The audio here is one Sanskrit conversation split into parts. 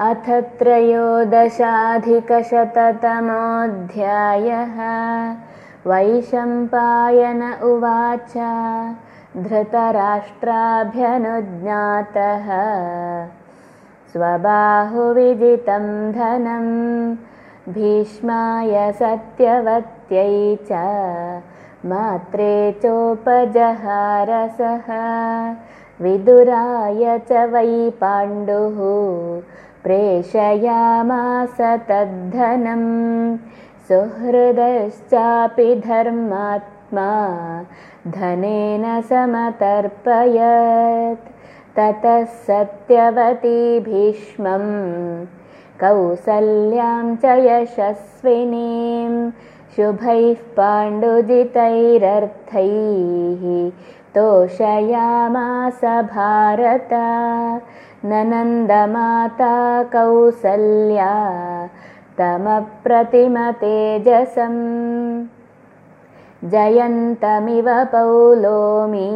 अथ त्रयोदशाधिकशततमोऽध्यायः। वैशम्पायन उवाच धृतराष्ट्राभ्यनुज्ञातः। स्वबाहुविजितं धनं भीष्माय सत्यवत्यै च मात्रे चोपजहारसः विदुराय च वै पाण्डुः प्रेषयामास तद्धनं। सुहृदश्चापि धर्मात्मा धनेन समतर्पयत्। ततः सत्यवती भीष्मं कौसल्यां च यशस्विनीं। शुभैः पाण्डुजितैरर्थैः तोषयामास भारत। ननन्दमाता कौसल्या तमप्रतिमतेजसम् जयन्तमिव पौलोमी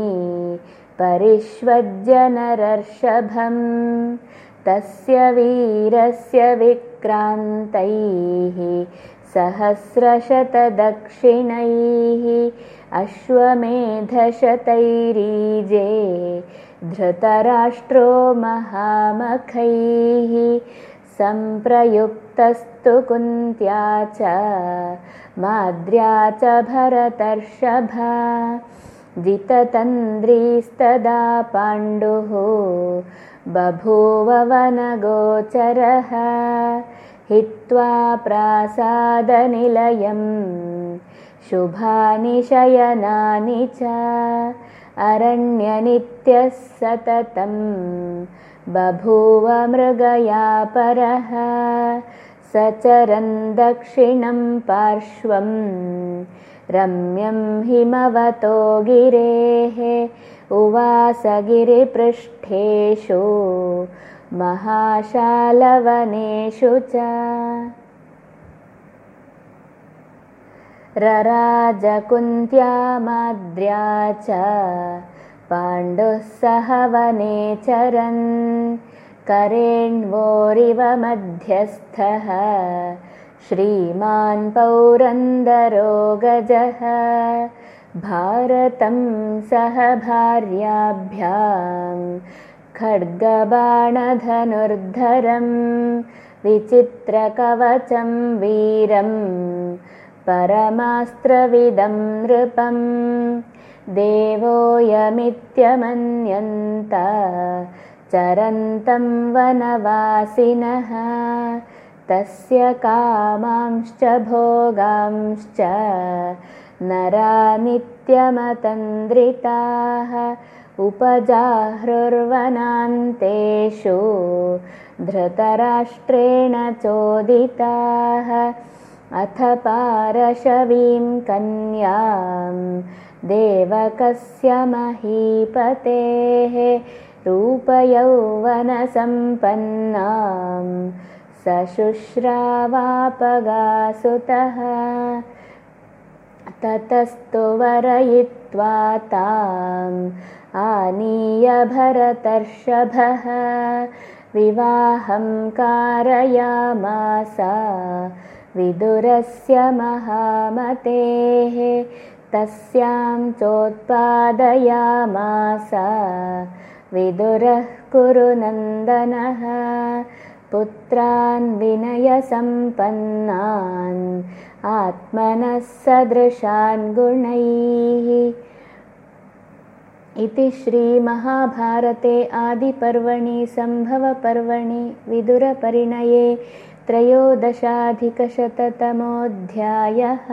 परिष्वज्य तस्य वीरस्य विक्रान्तैः सहस्रशतदक्षिणैः अश्वमेधशतैरीजे धृतराष्ट्रो महामखैः सम्प्रयुक्तस्तु कुन्त्या च माद्र्या च भरतर्षभा। जिततन्द्रीस्तदा पाण्डुः बभूववनगोचरः हित्वा प्रासादनिलयम् शुभानि शयनानि च। अरण्यनित्यः सततं बभूव मृगया परः। सचरन् दक्षिणं पार्श्वं रम्यं हिमवतो गिरेः। उवासगिरिपृष्ठेषु महाशालवनेषु च रराजकुन्त्यामाद्र्या च पाण्डुः सह वने चरन् करेण्वोरिव मध्यस्थः श्रीमान् पौरन्दरो गजः भारतं सह भार्याभ्यां खड्गबाणधनुर्धरं विचित्रकवचं वीरम् परमास्त्रविदं नृपं देवोऽयमित्यमन्यन्त चरन्तं वनवासिनः। तस्य कामांश्च भोगांश्च। नरा नित्यमतन्द्रिताः। उपजाहृर्वनान्तेषु धृतराष्ट्रेण चोदिताः अथ पारशवीं कन्यां देवकस्य महीपतेः रूपयौवनसम्पन्नां सशुश्रावापगासुतः ततस्तु वरयित्वा ताम् आनीय भरतर्षभः विवाहं कारयामासा विदुरस्य महामतेः तस्यां चोत्पादयामास। विदुरः कुरुनन्दनः पुत्रान् विनयसम्पन्नान् आत्मनः सदृशान् गुणैः इति श्रीमहाभारते आदिपर्वणि सम्भवपर्वणि विदुरपरिणये त्रयोदशाधिकशततमोऽध्यायः